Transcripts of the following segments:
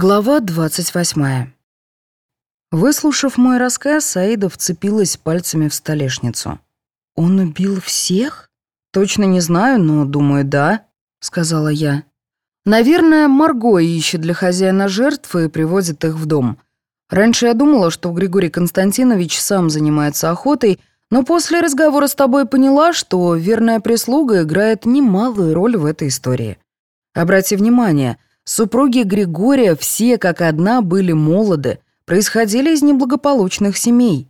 Глава 28. Выслушав мой рассказ, Аида вцепилась пальцами в столешницу. «Он убил всех?» «Точно не знаю, но, думаю, да», — сказала я. «Наверное, Марго ищет для хозяина жертвы и приводит их в дом. Раньше я думала, что Григорий Константинович сам занимается охотой, но после разговора с тобой поняла, что верная прислуга играет немалую роль в этой истории. Обрати внимание — Супруги Григория все как одна были молоды, происходили из неблагополучных семей.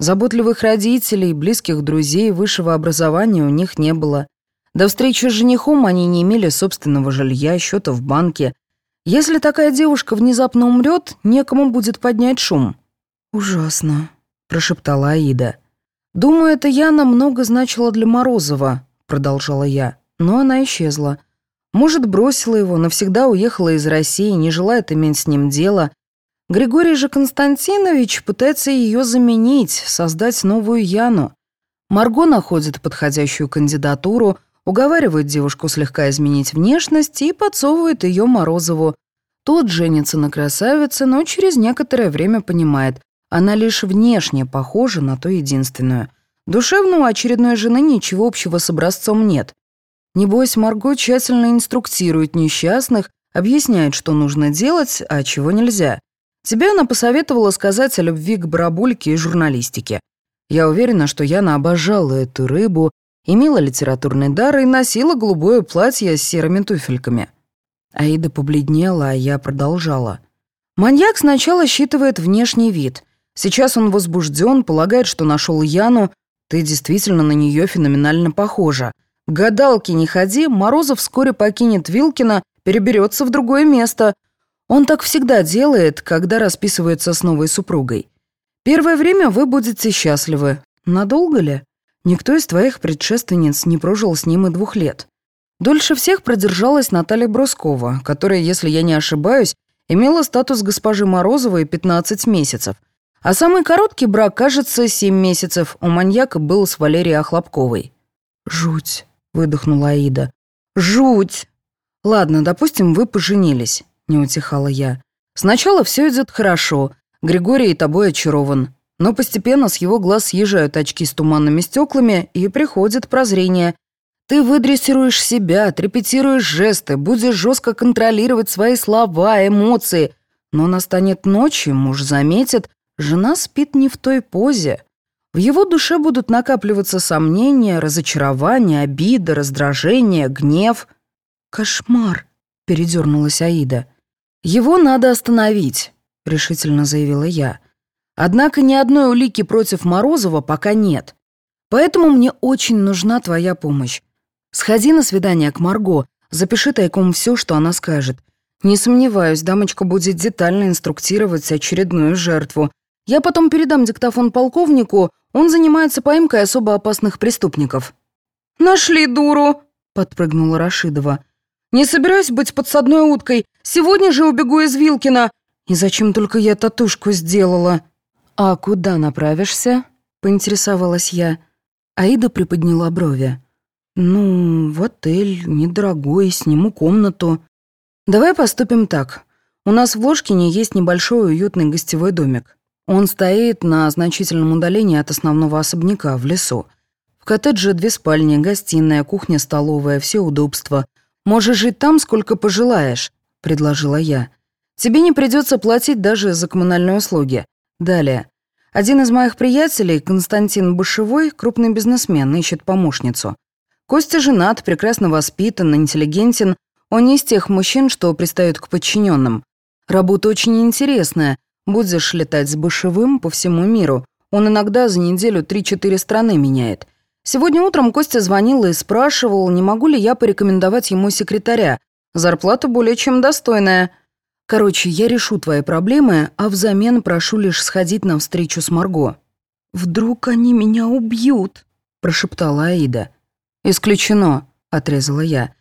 Заботливых родителей, близких друзей, высшего образования у них не было. До встречи с женихом они не имели собственного жилья, счета в банке. Если такая девушка внезапно умрет, некому будет поднять шум. «Ужасно», — прошептала Аида. «Думаю, это Яна много значила для Морозова», — продолжала я. Но она исчезла. Может, бросила его, навсегда уехала из России, не желает иметь с ним дело. Григорий же Константинович пытается ее заменить, создать новую Яну. Марго находит подходящую кандидатуру, уговаривает девушку слегка изменить внешность и подсовывает ее Морозову. Тот женится на красавице, но через некоторое время понимает, она лишь внешне похожа на ту единственную. Душевно у очередной жены ничего общего с образцом нет. Небось, Марго тщательно инструктирует несчастных, объясняет, что нужно делать, а чего нельзя. Тебе она посоветовала сказать о любви к барабульке и журналистике. Я уверена, что Яна обожала эту рыбу, имела литературный дар и носила голубое платье с серыми туфельками. Аида побледнела, а я продолжала. Маньяк сначала считывает внешний вид. Сейчас он возбужден, полагает, что нашел Яну. Ты действительно на нее феноменально похожа. Гадалки не ходи, Морозов вскоре покинет Вилкина, переберется в другое место. Он так всегда делает, когда расписывается с новой супругой. Первое время вы будете счастливы. Надолго ли? Никто из твоих предшественниц не прожил с ним и двух лет. Дольше всех продержалась Наталья Брускова, которая, если я не ошибаюсь, имела статус госпожи Морозовой 15 месяцев. А самый короткий брак, кажется, 7 месяцев, у маньяка был с Валерией Охлопковой. Жуть. — выдохнула Аида. «Жуть!» «Ладно, допустим, вы поженились», — не утихала я. «Сначала все идет хорошо. Григорий тобой очарован. Но постепенно с его глаз съезжают очки с туманными стеклами, и приходит прозрение. Ты выдрессируешь себя, отрепетируешь жесты, будешь жестко контролировать свои слова, эмоции. Но настанет ночь, и муж заметит, жена спит не в той позе. В его душе будут накапливаться сомнения, разочарования, обида, раздражение, гнев. «Кошмар!» — передернулась Аида. «Его надо остановить», — решительно заявила я. «Однако ни одной улики против Морозова пока нет. Поэтому мне очень нужна твоя помощь. Сходи на свидание к Марго, запиши тайком все, что она скажет. Не сомневаюсь, дамочка будет детально инструктировать очередную жертву. Я потом передам диктофон полковнику, он занимается поимкой особо опасных преступников». «Нашли дуру!» — подпрыгнула Рашидова. «Не собираюсь быть подсадной уткой. Сегодня же убегу из Вилкина. И зачем только я татушку сделала?» «А куда направишься?» — поинтересовалась я. Аида приподняла брови. «Ну, в отель, недорогой, сниму комнату». «Давай поступим так. У нас в Ложкине есть небольшой уютный гостевой домик. Он стоит на значительном удалении от основного особняка, в лесу. В коттедже две спальни, гостиная, кухня, столовая, все удобства. Можешь жить там, сколько пожелаешь», — предложила я. «Тебе не придется платить даже за коммунальные услуги. Далее. Один из моих приятелей, Константин Бышевой, крупный бизнесмен, ищет помощницу. Костя женат, прекрасно воспитан, интеллигентен. Он не из тех мужчин, что пристают к подчиненным. Работа очень интересная — Будешь летать с Бышевым по всему миру. Он иногда за неделю 3-4 страны меняет. Сегодня утром Костя звонил и спрашивал, не могу ли я порекомендовать ему секретаря. Зарплата более чем достойная. Короче, я решу твои проблемы, а взамен прошу лишь сходить на встречу с Марго. «Вдруг они меня убьют?» – прошептала Аида. «Исключено», – отрезала я.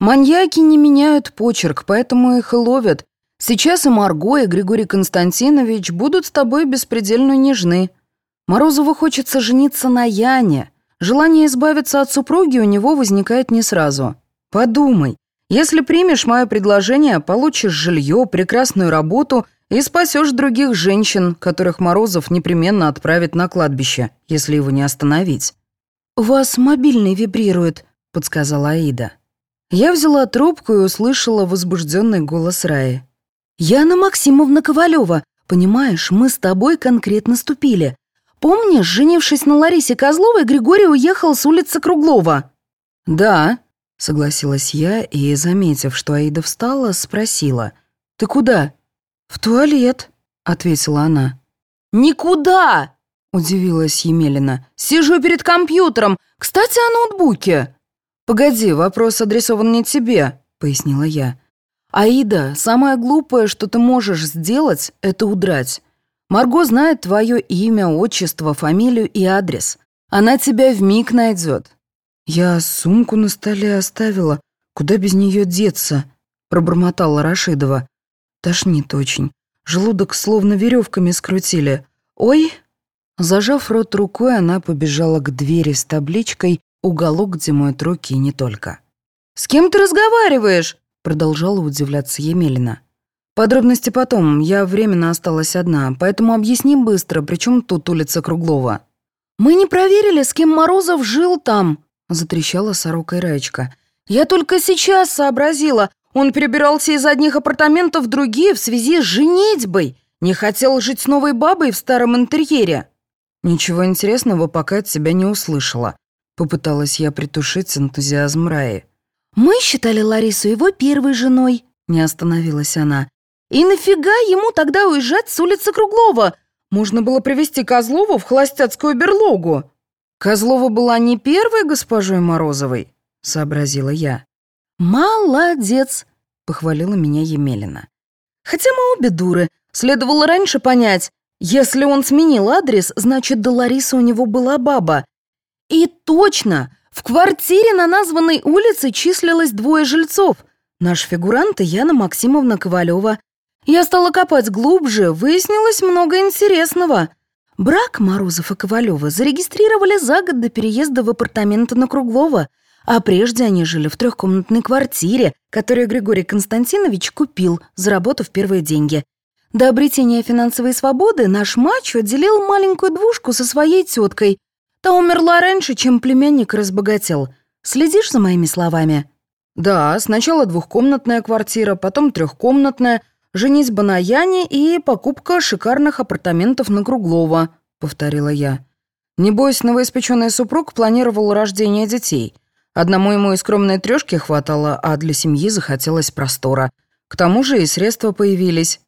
«Маньяки не меняют почерк, поэтому их и ловят. Сейчас и Марго, и Григорий Константинович будут с тобой беспредельно нежны. Морозову хочется жениться на Яне. Желание избавиться от супруги у него возникает не сразу. Подумай, Если примешь мое предложение, получишь жилье, прекрасную работу и спасешь других женщин, которых Морозов непременно отправит на кладбище, если его не остановить». «У вас мобильный вибрирует», — подсказала Аида. Я взяла трубку и услышала возбужденный голос Раи. «Яна Максимовна Ковалева, понимаешь, мы с тобой конкретно ступили. Помнишь, женившись на Ларисе Козловой, Григорий уехал с улицы Круглова?» «Да», — согласилась я и, заметив, что Аида встала, спросила. «Ты куда?» «В туалет», — ответила она. «Никуда!» — удивилась Емелина. «Сижу перед компьютером. Кстати, о ноутбуке». «Погоди, вопрос адресован не тебе», — пояснила я. «Аида, самое глупое, что ты можешь сделать, это удрать. Марго знает твое имя, отчество, фамилию и адрес. Она тебя вмиг найдет». «Я сумку на столе оставила. Куда без нее деться?» — пробормотала Рашидова. Тошнит очень. Желудок словно веревками скрутили. «Ой!» Зажав рот рукой, она побежала к двери с табличкой «Уголок, где моют руки и не только». «С кем ты разговариваешь?» Продолжала удивляться Емелина. «Подробности потом. Я временно осталась одна, поэтому объясни быстро, при чем тут улица Круглова?» «Мы не проверили, с кем Морозов жил там», — затрещала сорока Раечка. «Я только сейчас сообразила. Он перебирался из одних апартаментов в другие в связи с женитьбой. Не хотел жить с новой бабой в старом интерьере. Ничего интересного пока от себя не услышала. Попыталась я притушить энтузиазм Раи. «Мы считали Ларису его первой женой», — не остановилась она. «И нафига ему тогда уезжать с улицы Круглова? Можно было привести Козлову в холостяцкую берлогу». «Козлова была не первой госпожой Морозовой», — сообразила я. «Молодец!» — похвалила меня Емелина. «Хотя мы обе дуры. Следовало раньше понять. Если он сменил адрес, значит, до Ларисы у него была баба. И точно! В квартире на названной улице числилось двое жильцов. Наш фигурант и Яна Максимовна Ковалева. Я стала копать глубже, выяснилось много интересного. Брак Морозов и Ковалева зарегистрировали за год до переезда в апартаменты на Круглова — а прежде они жили в трехкомнатной квартире, которую Григорий Константинович купил, заработав первые деньги. До обретения финансовой свободы наш мачо делил маленькую двушку со своей теткой. Та умерла раньше, чем племянник разбогател. Следишь за моими словами? Да, сначала двухкомнатная квартира, потом трехкомнатная, женитьба на Яне и покупка шикарных апартаментов на Круглова, повторила я. Небось, новоиспеченный супруг планировал рождение детей. Одному ему и скромной трешки хватало, а для семьи захотелось простора. К тому же и средства появились.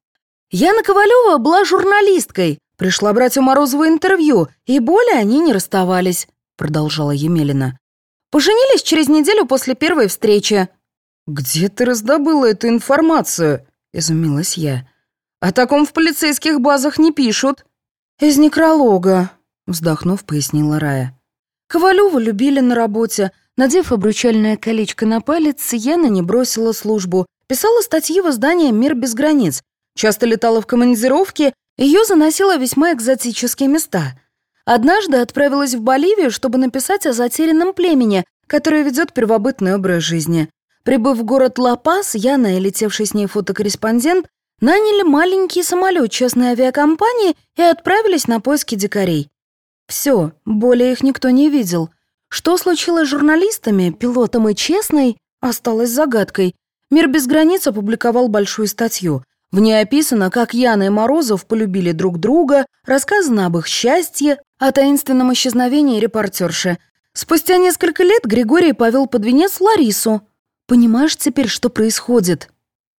«Яна Ковалева была журналисткой, пришла брать у Морозова интервью, и более они не расставались», — продолжала Емелина. «Поженились через неделю после первой встречи». «Где ты раздобыла эту информацию?» — изумилась я. «О таком в полицейских базах не пишут». «Из некролога», — вздохнув, пояснила Рая. Ковалеву любили на работе, Надев обручальное колечко на палец, Яна не бросила службу. Писала статьи в издании «Мир без границ». Часто летала в командировки, ее заносило весьма экзотические места. Однажды отправилась в Боливию, чтобы написать о затерянном племени, которое ведет первобытный образ жизни. Прибыв в город Ла-Пас, Яна и летевший с ней фотокорреспондент наняли маленький самолет частной авиакомпании и отправились на поиски дикарей. Все, более их никто не видел. Что случилось с журналистами, пилотом и честной, осталось загадкой. «Мир без границ» опубликовал большую статью. В ней описано, как Яна и Морозов полюбили друг друга, рассказано об их счастье, о таинственном исчезновении репортерши. Спустя несколько лет Григорий повел под венец Ларису. Понимаешь теперь, что происходит?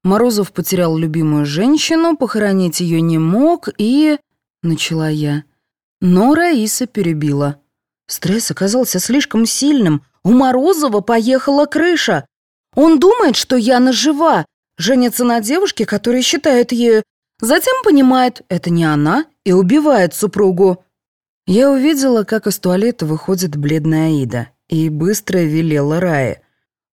Морозов потерял любимую женщину, похоронить ее не мог и... Начала я. Но Раиса перебила. Стресс оказался слишком сильным. У Морозова поехала крыша. Он думает, что Яна жива, женится на девушке, которая считает ею. Затем понимает, это не она, и убивает супругу. Я увидела, как из туалета выходит бледная Аида, и быстро велела Рае.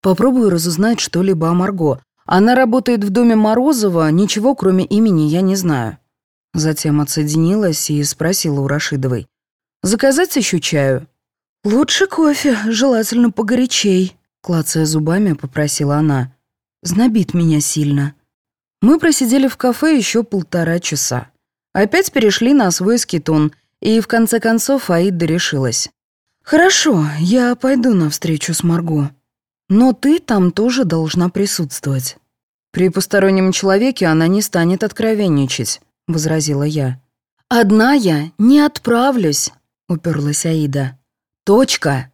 Попробую разузнать что-либо о Марго. Она работает в доме Морозова, ничего кроме имени я не знаю. Затем отсоединилась и спросила у Рашидовой. Заказать еще чаю?» «Лучше кофе, желательно погорячей», — клацая зубами, попросила она. Знобит меня сильно. Мы просидели в кафе еще полтора часа. Опять перешли на свой скитон, и в конце концов Аида решилась. «Хорошо, я пойду на встречу с Марго. Но ты там тоже должна присутствовать». «При постороннем человеке она не станет откровенничать», — возразила я. «Одна я не отправлюсь», — уперлась Аида. «Точка».